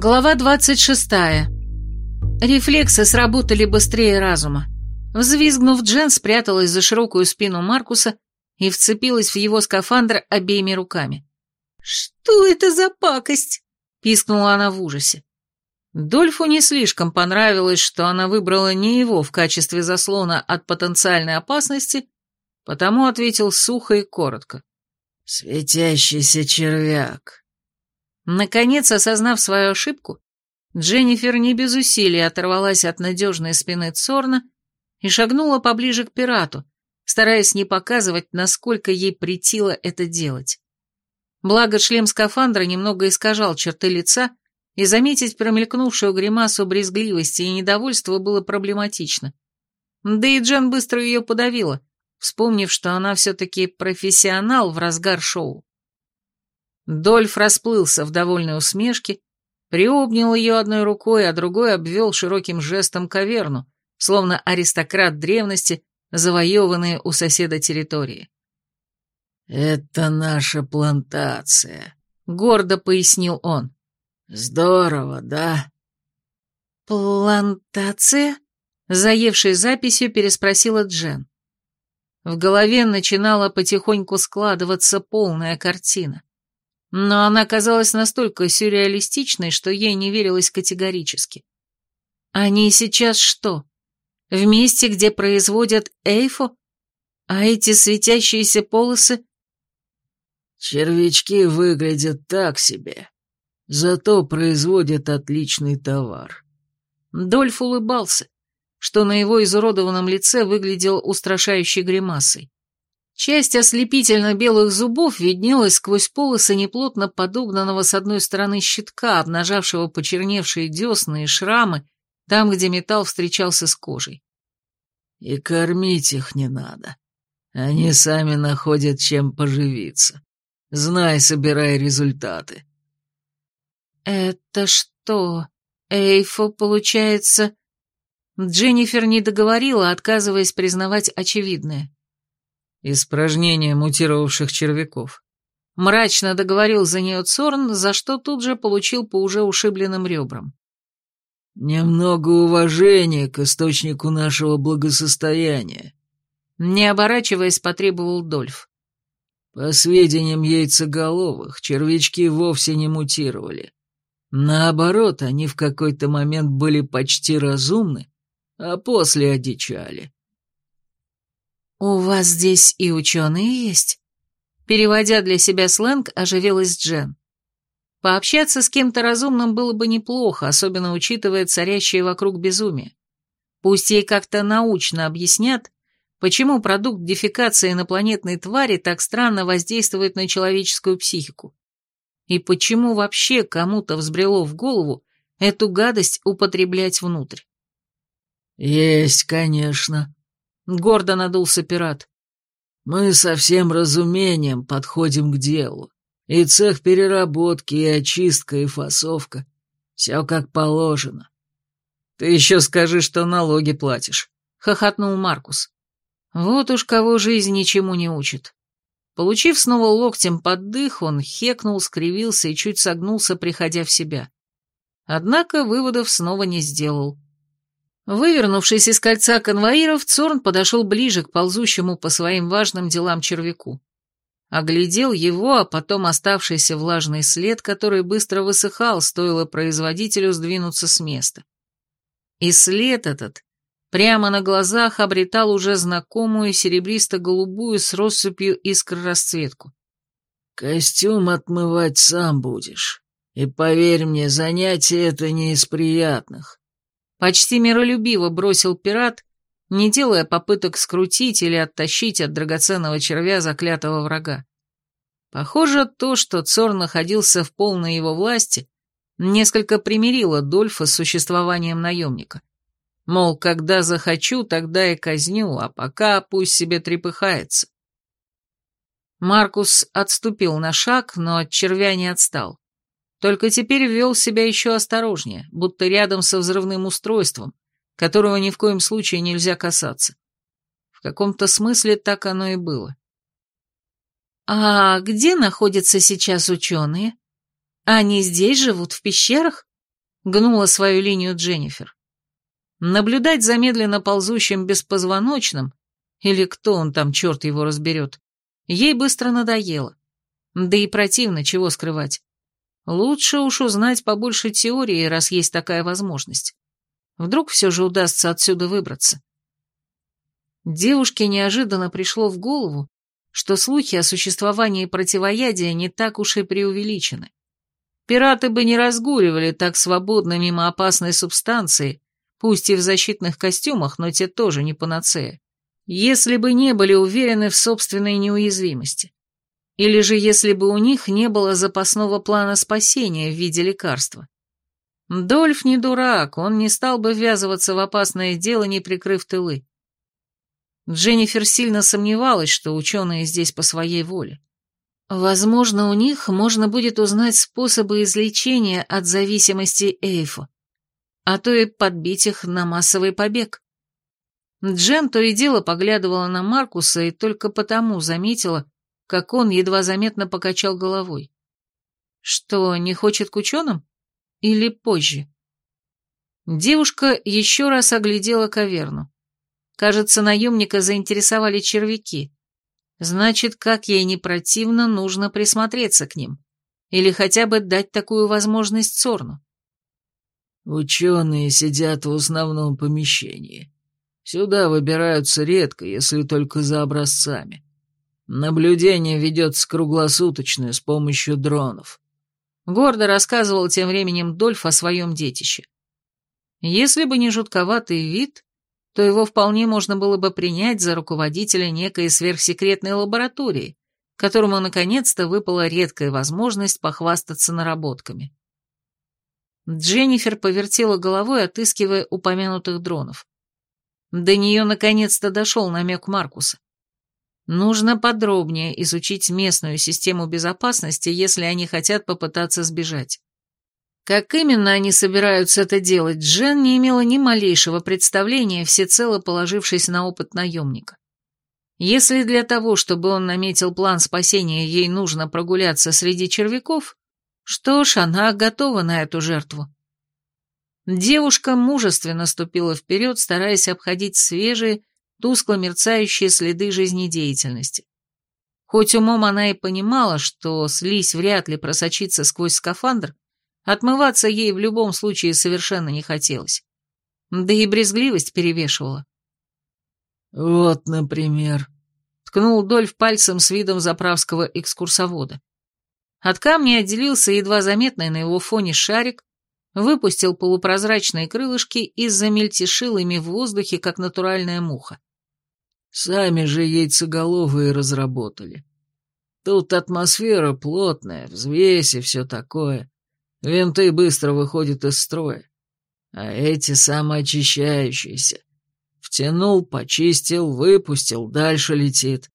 Глава 26. Рефлексы сработали быстрее разума. Взвизгнув, Джен спряталась за широкую спину Маркуса и вцепилась в его скафандр обеими руками. «Что это за пакость?» — пискнула она в ужасе. Дольфу не слишком понравилось, что она выбрала не его в качестве заслона от потенциальной опасности, потому ответил сухо и коротко. «Светящийся червяк». Наконец, осознав свою ошибку, Дженнифер не без усилий оторвалась от надежной спины Цорна и шагнула поближе к пирату, стараясь не показывать, насколько ей претило это делать. Благо шлем скафандра немного искажал черты лица, и заметить промелькнувшую гримасу брезгливости и недовольства было проблематично. Да и Джен быстро ее подавила, вспомнив, что она все-таки профессионал в разгар шоу. Дольф расплылся в довольной усмешке, приобнял ее одной рукой, а другой обвел широким жестом каверну, словно аристократ древности, завоеванные у соседа территории. «Это наша плантация», — гордо пояснил он. «Здорово, да?» «Плантация?» — заевшей записью переспросила Джен. В голове начинала потихоньку складываться полная картина. Но она казалась настолько сюрреалистичной, что ей не верилось категорически. Они сейчас что? В месте, где производят эйфо? А эти светящиеся полосы? Червячки выглядят так себе, зато производят отличный товар. Дольф улыбался, что на его изуродованном лице выглядел устрашающей гримасой. Часть ослепительно-белых зубов виднелась сквозь полосы неплотно подогнанного с одной стороны щитка, обнажавшего почерневшие десны и шрамы там, где металл встречался с кожей. «И кормить их не надо. Они сами находят чем поживиться. Знай, собирай результаты». «Это что, Эйфо, получается...» Дженнифер не договорила, отказываясь признавать очевидное. Испражнение мутировавших червяков. Мрачно договорил за нее Цорн, за что тут же получил по уже ушибленным ребрам. «Немного уважения к источнику нашего благосостояния», — не оборачиваясь, потребовал Дольф. «По сведениям яйцеголовых, червячки вовсе не мутировали. Наоборот, они в какой-то момент были почти разумны, а после одичали. «У вас здесь и ученые есть?» Переводя для себя сленг, оживилась Джен. Пообщаться с кем-то разумным было бы неплохо, особенно учитывая царящее вокруг безумие. Пусть ей как-то научно объяснят, почему продукт дефекации инопланетной твари так странно воздействует на человеческую психику. И почему вообще кому-то взбрело в голову эту гадость употреблять внутрь. «Есть, конечно», Гордо надулся пират. Мы со всем разумением подходим к делу. И цех переработки, и очистка, и фасовка. Все как положено. Ты еще скажи, что налоги платишь, — хохотнул Маркус. Вот уж кого жизнь ничему не учит. Получив снова локтем под дых, он хекнул, скривился и чуть согнулся, приходя в себя. Однако выводов снова не сделал. Вывернувшись из кольца конвоиров, Цорн подошел ближе к ползущему по своим важным делам червяку. Оглядел его, а потом оставшийся влажный след, который быстро высыхал, стоило производителю сдвинуться с места. И след этот прямо на глазах обретал уже знакомую серебристо-голубую с россыпью искр расцветку. «Костюм отмывать сам будешь. И поверь мне, занятие это не из приятных. Почти миролюбиво бросил пират, не делая попыток скрутить или оттащить от драгоценного червя заклятого врага. Похоже, то, что Цор находился в полной его власти, несколько примирило Дольфа с существованием наемника. Мол, когда захочу, тогда и казню, а пока пусть себе трепыхается. Маркус отступил на шаг, но от червя не отстал. Только теперь вел себя еще осторожнее, будто рядом со взрывным устройством, которого ни в коем случае нельзя касаться. В каком-то смысле так оно и было. «А где находятся сейчас ученые? Они здесь живут, в пещерах?» — гнула свою линию Дженнифер. Наблюдать за медленно ползущим беспозвоночным, или кто он там, черт его разберет, ей быстро надоело. Да и противно, чего скрывать. Лучше уж узнать побольше теории, раз есть такая возможность. Вдруг все же удастся отсюда выбраться. Девушке неожиданно пришло в голову, что слухи о существовании противоядия не так уж и преувеличены. Пираты бы не разгуливали так свободно мимо опасной субстанции, пусть и в защитных костюмах, но те тоже не панацея, если бы не были уверены в собственной неуязвимости. Или же если бы у них не было запасного плана спасения в виде лекарства. Дольф не дурак, он не стал бы ввязываться в опасное дело, не прикрыв тылы. Дженнифер сильно сомневалась, что ученые здесь по своей воле. Возможно, у них можно будет узнать способы излечения от зависимости Эйфа, а то и подбить их на массовый побег. Джен то и дело поглядывала на Маркуса и только потому заметила, как он едва заметно покачал головой. Что, не хочет к ученым? Или позже? Девушка еще раз оглядела каверну. Кажется, наемника заинтересовали червяки. Значит, как ей не противно, нужно присмотреться к ним. Или хотя бы дать такую возможность Сорну. Ученые сидят в основном помещении. Сюда выбираются редко, если только за образцами. Наблюдение ведется круглосуточное с помощью дронов. Гордо рассказывал тем временем Дольф о своем детище. Если бы не жутковатый вид, то его вполне можно было бы принять за руководителя некой сверхсекретной лаборатории, которому наконец-то выпала редкая возможность похвастаться наработками. Дженнифер повертела головой, отыскивая упомянутых дронов. До нее наконец-то дошел намек Маркуса. Нужно подробнее изучить местную систему безопасности, если они хотят попытаться сбежать. Как именно они собираются это делать, Джен не имела ни малейшего представления, всецело положившись на опыт наемника. Если для того, чтобы он наметил план спасения, ей нужно прогуляться среди червяков, что ж, она готова на эту жертву. Девушка мужественно ступила вперед, стараясь обходить свежие, тускло мерцающие следы жизнедеятельности. Хоть умом она и понимала, что слизь вряд ли просочится сквозь скафандр, отмываться ей в любом случае совершенно не хотелось. Да и брезгливость перевешивала. «Вот, например», — ткнул Дольф пальцем с видом заправского экскурсовода. От камня отделился едва заметный на его фоне шарик, выпустил полупрозрачные крылышки и замельтешил ими в воздухе, как натуральная муха. Сами же яйцеголовые разработали. Тут атмосфера плотная, взвесь и все такое. Винты быстро выходят из строя. А эти самоочищающиеся. Втянул, почистил, выпустил, дальше летит.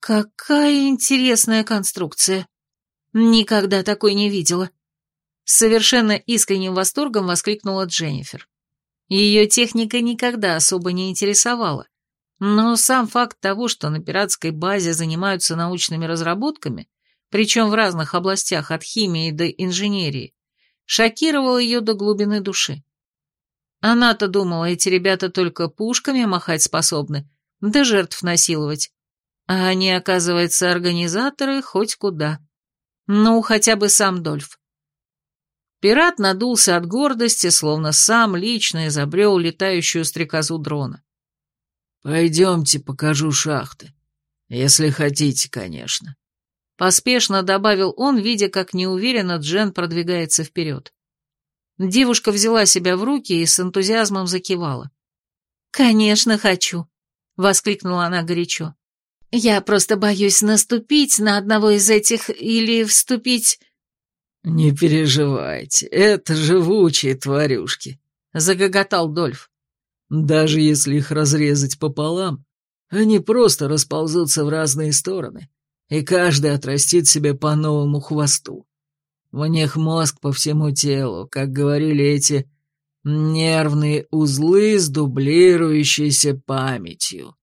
Какая интересная конструкция. Никогда такой не видела. Совершенно искренним восторгом воскликнула Дженнифер. Ее техника никогда особо не интересовала. Но сам факт того, что на пиратской базе занимаются научными разработками, причем в разных областях от химии до инженерии, шокировал ее до глубины души. Она-то думала, эти ребята только пушками махать способны, да жертв насиловать. А они, оказывается, организаторы хоть куда. Ну, хотя бы сам Дольф. Пират надулся от гордости, словно сам лично изобрел летающую стрекозу дрона. «Пойдемте, покажу шахты. Если хотите, конечно». Поспешно добавил он, видя, как неуверенно Джен продвигается вперед. Девушка взяла себя в руки и с энтузиазмом закивала. «Конечно хочу», — воскликнула она горячо. «Я просто боюсь наступить на одного из этих или вступить...» «Не переживайте, это живучие тварюшки», — загоготал Дольф. Даже если их разрезать пополам, они просто расползутся в разные стороны, и каждый отрастит себе по новому хвосту. В них мозг по всему телу, как говорили эти нервные узлы с дублирующейся памятью.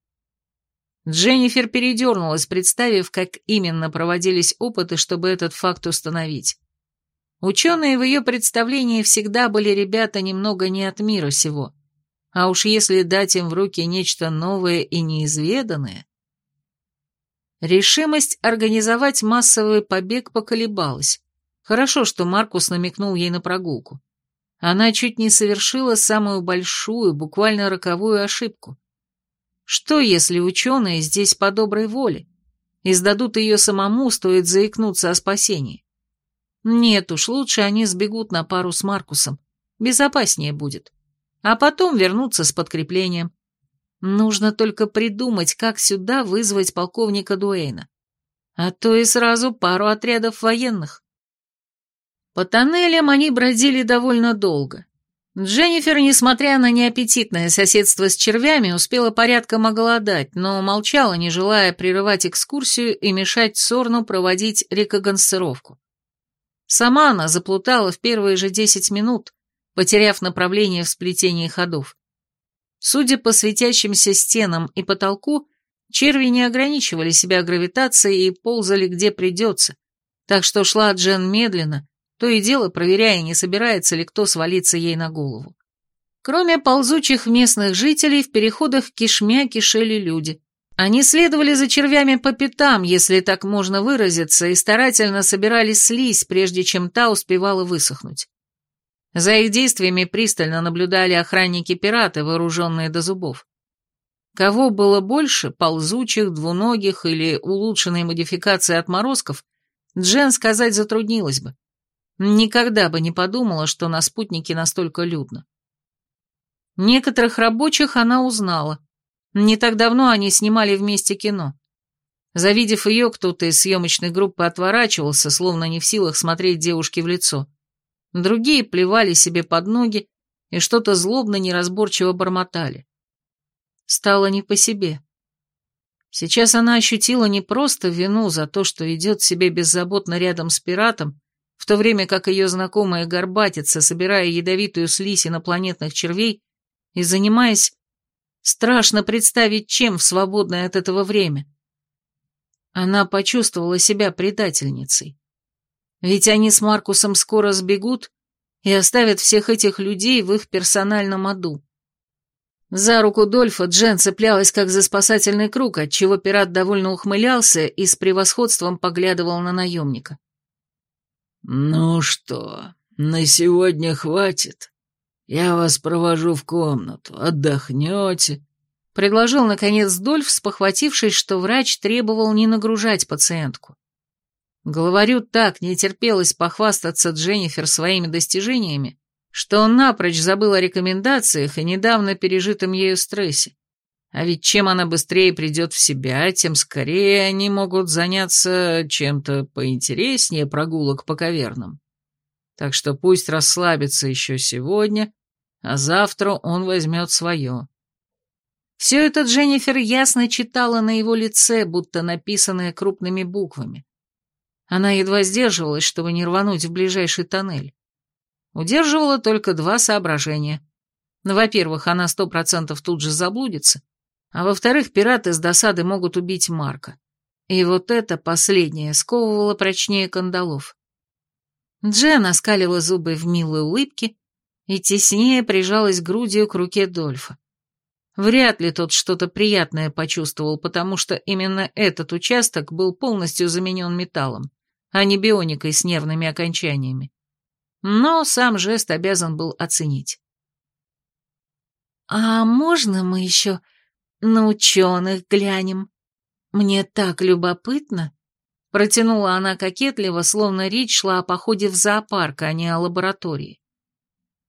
Дженнифер передернулась, представив, как именно проводились опыты, чтобы этот факт установить. Ученые в ее представлении всегда были ребята немного не от мира сего. А уж если дать им в руки нечто новое и неизведанное... Решимость организовать массовый побег поколебалась. Хорошо, что Маркус намекнул ей на прогулку. Она чуть не совершила самую большую, буквально роковую ошибку. Что, если ученые здесь по доброй воле? И сдадут ее самому, стоит заикнуться о спасении. Нет уж, лучше они сбегут на пару с Маркусом. Безопаснее будет. А потом вернуться с подкреплением. Нужно только придумать, как сюда вызвать полковника Дуэйна. А то и сразу пару отрядов военных. По тоннелям они бродили довольно долго. Дженнифер, несмотря на неаппетитное соседство с червями, успела порядком оголодать, но молчала, не желая прерывать экскурсию и мешать Сорну проводить рекогонсцировку. Сама она заплутала в первые же десять минут, потеряв направление в сплетении ходов. Судя по светящимся стенам и потолку, черви не ограничивали себя гравитацией и ползали где придется, так что шла Джен медленно, то и дело проверяя, не собирается ли кто свалиться ей на голову. Кроме ползучих местных жителей, в переходах кишмя кишели люди. Они следовали за червями по пятам, если так можно выразиться, и старательно собирали слизь, прежде чем та успевала высохнуть. За их действиями пристально наблюдали охранники-пираты, вооруженные до зубов. Кого было больше, ползучих, двуногих или улучшенной модификации отморозков, Джен сказать затруднилась бы. Никогда бы не подумала, что на спутнике настолько людно. Некоторых рабочих она узнала. Не так давно они снимали вместе кино. Завидев ее, кто-то из съемочной группы отворачивался, словно не в силах смотреть девушке в лицо. Другие плевали себе под ноги и что-то злобно неразборчиво бормотали. Стало не по себе. Сейчас она ощутила не просто вину за то, что идет себе беззаботно рядом с пиратом, в то время как ее знакомая горбатится, собирая ядовитую слизь инопланетных червей и занимаясь Страшно представить, чем в свободное от этого время. Она почувствовала себя предательницей. Ведь они с Маркусом скоро сбегут и оставят всех этих людей в их персональном аду. За руку Дольфа Джен цеплялась как за спасательный круг, отчего пират довольно ухмылялся и с превосходством поглядывал на наемника. «Ну что, на сегодня хватит?» Я вас провожу в комнату, отдохнете». Предложил, наконец, Дольф, спохватившись, что врач требовал не нагружать пациентку. Главарю так не терпелось похвастаться Дженнифер своими достижениями, что он напрочь забыл о рекомендациях и недавно пережитом ею стрессе. А ведь чем она быстрее придет в себя, тем скорее они могут заняться чем-то поинтереснее прогулок по кавернам. Так что пусть расслабится еще сегодня, а завтра он возьмет свое. Все это Дженнифер ясно читала на его лице, будто написанное крупными буквами. Она едва сдерживалась, чтобы не рвануть в ближайший тоннель. Удерживала только два соображения. Во-первых, она сто процентов тут же заблудится, а во-вторых, пираты с досады могут убить Марка. И вот это последнее сковывало прочнее кандалов. Джен оскалила зубы в милой улыбке и теснее прижалась грудью к руке Дольфа. Вряд ли тот что-то приятное почувствовал, потому что именно этот участок был полностью заменен металлом, а не бионикой с нервными окончаниями. Но сам жест обязан был оценить. «А можно мы еще на ученых глянем? Мне так любопытно!» Протянула она кокетливо, словно речь шла о походе в зоопарк, а не о лаборатории.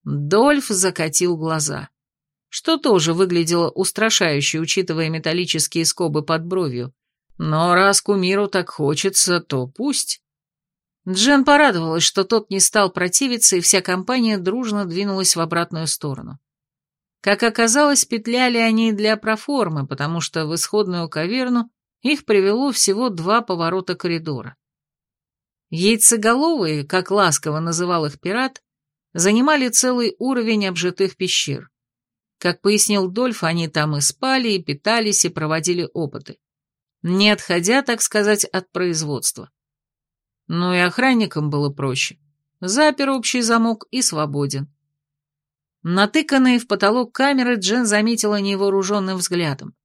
Дольф закатил глаза, что тоже выглядело устрашающе, учитывая металлические скобы под бровью. Но раз кумиру так хочется, то пусть. Джен порадовалась, что тот не стал противиться, и вся компания дружно двинулась в обратную сторону. Как оказалось, петляли они для проформы, потому что в исходную каверну их привело всего два поворота коридора. Яйцеголовые, как ласково называл их пират, занимали целый уровень обжитых пещер. Как пояснил Дольф, они там и спали, и питались, и проводили опыты. Не отходя, так сказать, от производства. Но и охранникам было проще. запер общий замок и свободен. Натыканные в потолок камеры Джен заметила невооруженным взглядом.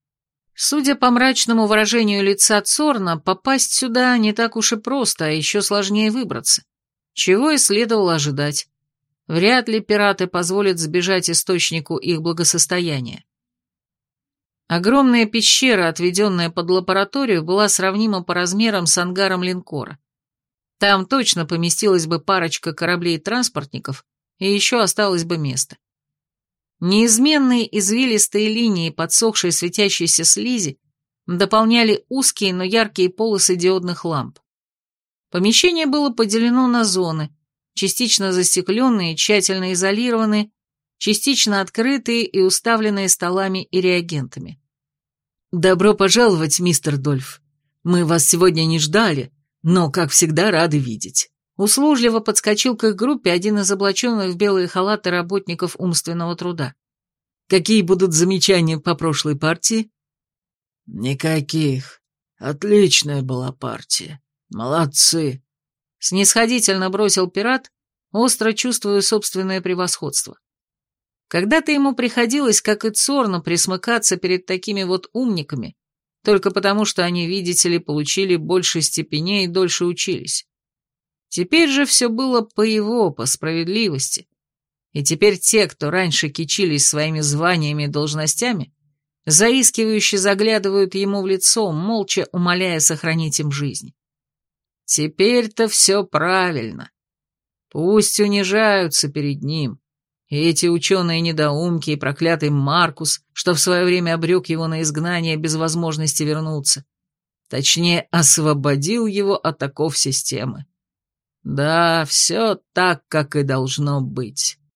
Судя по мрачному выражению лица Цорна, попасть сюда не так уж и просто, а еще сложнее выбраться. Чего и следовало ожидать. Вряд ли пираты позволят сбежать источнику их благосостояния. Огромная пещера, отведенная под лабораторию, была сравнима по размерам с ангаром линкора. Там точно поместилась бы парочка кораблей-транспортников, и еще осталось бы место. Неизменные извилистые линии подсохшей светящейся слизи дополняли узкие, но яркие полосы диодных ламп. Помещение было поделено на зоны, частично застекленные, тщательно изолированные, частично открытые и уставленные столами и реагентами. «Добро пожаловать, мистер Дольф. Мы вас сегодня не ждали, но, как всегда, рады видеть». Услужливо подскочил к их группе один из облаченных в белые халаты работников умственного труда. «Какие будут замечания по прошлой партии?» «Никаких. Отличная была партия. Молодцы!» Снисходительно бросил пират, остро чувствуя собственное превосходство. Когда-то ему приходилось, как и Цорну, присмыкаться перед такими вот умниками, только потому что они, видите ли, получили больше степеней и дольше учились. Теперь же все было по его, по справедливости. И теперь те, кто раньше кичились своими званиями и должностями, заискивающе заглядывают ему в лицо, молча умоляя сохранить им жизнь. Теперь-то все правильно. Пусть унижаются перед ним, и эти ученые-недоумки и проклятый Маркус, что в свое время обрек его на изгнание без возможности вернуться. Точнее, освободил его от оков системы. Да, все так, как и должно быть.